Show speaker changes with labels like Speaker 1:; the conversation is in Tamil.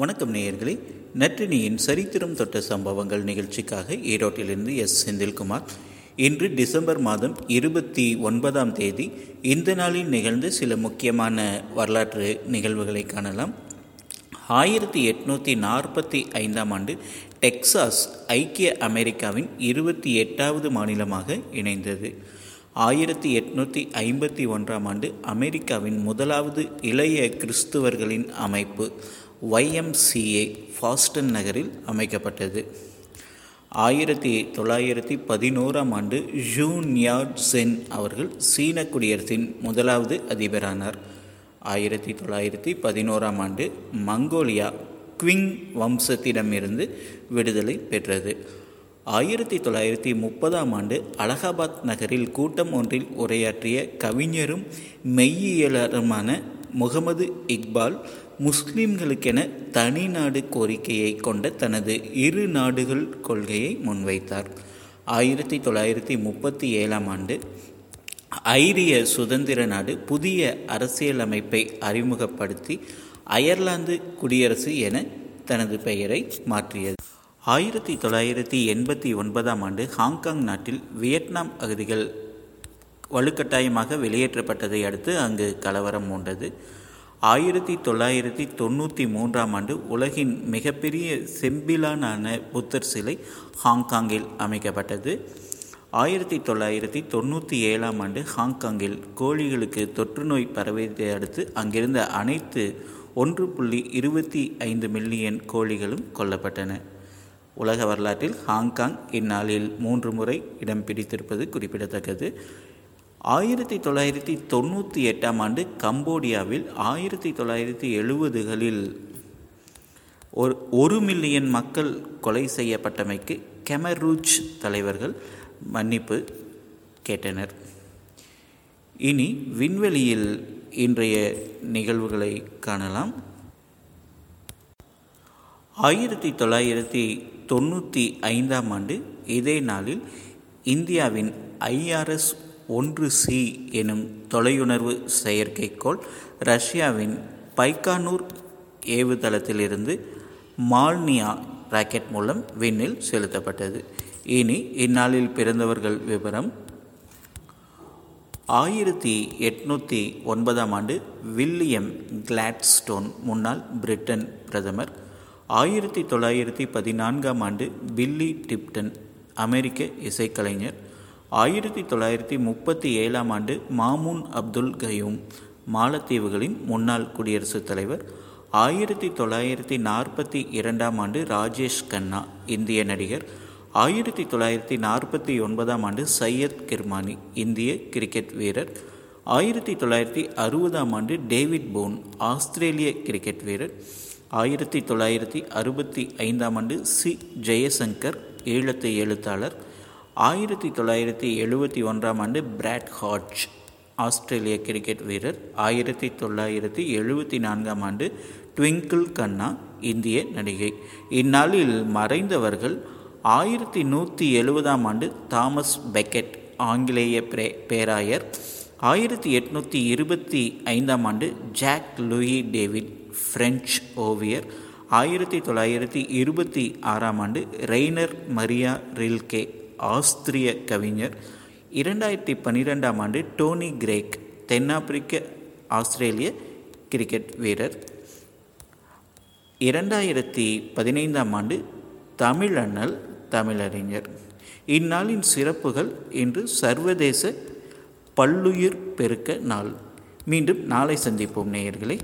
Speaker 1: வணக்கம் நேயர்களே. நற்றினியின் சரித்திரம் தொட்ட சம்பவங்கள் நிகழ்ச்சிக்காக ஈரோட்டிலிருந்து எஸ். செந்தில்குமார். இன்று டிசம்பர் மாதம் இருபத்தி ஒன்பதாம் தேதி இந்த நாளில் நிகழ்ந்து சில முக்கியமான வரலாற்று நிகழ்வுகளை காணலாம். ஆயிரத்தி எட்நூற்றி நாற்பத்தி ஐந்தாம் ஆண்டு டெக்சாஸ் ஐக்கிய அமெரிக்காவின் இருபத்தி எட்டாவது மாநிலமாக இணைந்தது. ஆயிரத்தி எட்நூற்றி ஐம்பத்தி ஒன்றாம் ஆண்டு அமெரிக்காவின் முதலாவது இளைய கிறிஸ்துவர்களின் அமைப்பு. ஒய்எம்சிஏ ஃபாஸ்டன் நகரில் அமைக்கப்பட்டது. ஆயிரத்தி தொள்ளாயிரத்தி பதினோராம் ஆண்டு ஜூன் சென் அவர்கள் சீன குடியரசின் முதலாவது அதிபரானார். ஆயிரத்தி தொள்ளாயிரத்தி பதினோராம் ஆண்டு மங்கோலியா குவிங் வம்சத்திடமிருந்து விடுதலை பெற்றது. ஆயிரத்தி தொள்ளாயிரத்தி முப்பதாம் ஆண்டு அலகாபாத் நகரில் கூட்டம் ஒன்றில் உரையாற்றிய கவிஞரும் மெய்யியலருமான முகமது இக்பால் முஸ்லிம்களுக்கென தனி நாடு கோரிக்கையை கொண்ட தனது இரு நாடுகள் கொள்கையை முன்வைத்தார். ஆயிரத்தி தொள்ளாயிரத்தி முப்பத்தி ஏழாம் ஆண்டு ஐரிய சுதந்திர நாடு புதிய அரசியலமைப்பை அறிமுகப்படுத்தி அயர்லாந்து குடியரசு என தனது பெயரை மாற்றியது. ஆயிரத்தி தொள்ளாயிரத்தி எண்பத்தி ஒன்பதாம் ஆண்டு ஹாங்காங் நாட்டில் வியட்நாம் அகதிகள் வலுக்கட்டாயமாக வெளியேற்றப்பட்டதை அடுத்து அங்கு கலவரம் மூண்டது. ஆயிரத்தி தொள்ளாயிரத்தி தொண்ணூற்றி மூன்றாம் ஆண்டு உலகின் மிகப்பெரிய செம்பிலானான புத்தர் சிலை ஹாங்காங்கில் அமைக்கப்பட்டது. ஆயிரத்தி தொள்ளாயிரத்தி தொண்ணூற்றி ஏழாம் ஆண்டு ஹாங்காங்கில் கோழிகளுக்கு தொற்று நோய் பரவியதை அடுத்து அங்கிருந்த அனைத்து ஒன்று புள்ளி இருபத்தி ஐந்து மில்லியன் கோழிகளும் கொல்லப்பட்டன. உலக வரலாற்றில் ஹாங்காங் இந்நாளில் மூன்று முறை இடம் பிடித்திருப்பது குறிப்பிடத்தக்கது. ஆயிரத்தி தொள்ளாயிரத்தி தொண்ணூற்றி எட்டாம் ஆண்டு கம்போடியாவில் ஆயிரத்தி தொள்ளாயிரத்தி எழுபதுகளில் ஒரு ஒரு மில்லியன் மக்கள் கொலை செய்யப்பட்டமைக்கு கெமரூச் தலைவர்கள் மன்னிப்பு கேட்டனர். இனி விண்வெளியில் இன்றைய நிகழ்வுகளை காணலாம். ஆயிரத்தி தொள்ளாயிரத்தி தொண்ணூற்றி ஐந்தாம் ஆண்டு இதே நாளில் இந்தியாவின் ஐஆர்எஸ் ஒன்று சி எனும் தொலையுணர்வு செயற்கைக்கோள் ரஷ்யாவின் பைக்கானூர் ஏவுதளத்திலிருந்து மால்னியா ராக்கெட் மூலம் விண்ணில் செலுத்தப்பட்டது. இனி இந்நாளில் பிறந்தவர்கள் விவரம். ஆயிரத்தி எட்நூற்றி ஒன்பதாம் ஆண்டு வில்லியம் கிளாட்ஸ்டோன் முன்னாள் பிரிட்டன் பிரதமர். ஆயிரத்தி தொள்ளாயிரத்தி பதினான்காம் ஆண்டு பில்லி டிப்டன் அமெரிக்க இசைக்கலைஞர். ஆயிரத்தி தொள்ளாயிரத்தி முப்பத்தி ஏழாம் ஆண்டு மாமூன் அப்துல் கயூம் மாலத்தீவுகளின் முன்னாள் குடியரசுத் தலைவர். ஆயிரத்தி தொள்ளாயிரத்தி நாற்பத்தி இரண்டாம் ஆண்டு ராஜேஷ் கண்ணா இந்திய நடிகர். ஆயிரத்தி தொள்ளாயிரத்தி நாற்பத்தி ஒன்பதாம் ஆண்டு சையத் கிர்மானி இந்திய கிரிக்கெட் வீரர். ஆயிரத்தி தொள்ளாயிரத்தி அறுபதாம் ஆண்டு டேவிட் போன் ஆஸ்திரேலிய கிரிக்கெட் வீரர். ஆயிரத்தி தொள்ளாயிரத்தி அறுபத்தி ஐந்தாம் ஆண்டு சி. ஜெயசங்கர் ஈழத்து எழுத்தாளர். ஆயிரத்தி தொள்ளாயிரத்தி எழுபத்தி ஒன்றாம் ஆண்டு பிராட் ஹாட்ச் ஆஸ்திரேலிய கிரிக்கெட் வீரர். ஆயிரத்தி தொள்ளாயிரத்தி எழுபத்தி நான்காம் ஆண்டு ட்விங்கிள் கண்ணா இந்திய நடிகை. இந்நாளில் மறைந்தவர்கள் ஆயிரத்தி நூற்றி எழுபதாம் ஆண்டு தாமஸ் பெக்கெட் ஆங்கிலேய பிரே பேராயர். ஆயிரத்தி எட்நூற்றி இருபத்தி ஐந்தாம் ஆண்டு ஜாக் லூயி டேவிட் ஃப்ரெஞ்ச் ஓவியர். ஆயிரத்தி தொள்ளாயிரத்தி இருபத்தி ஆறாம் ஆண்டு ரெய்னர் மரியா ரில்கே ஆஸ்திரிய கவிஞர். இரண்டாயிரத்தி பன்னிரெண்டாம் ஆண்டு டோனி கிரேக் தென்னாப்பிரிக்க ஆஸ்திரேலிய கிரிக்கெட் வீரர். இரண்டாயிரத்தி பதினைந்தாம் ஆண்டு தமிழண்ணல் தமிழறிஞர் இந்நாளின் சிறப்புகள் இன்று சர்வதேச பல்லுயிர் பெருக்க நாள். மீண்டும் நாளை சந்திப்போம் நேயர்களே.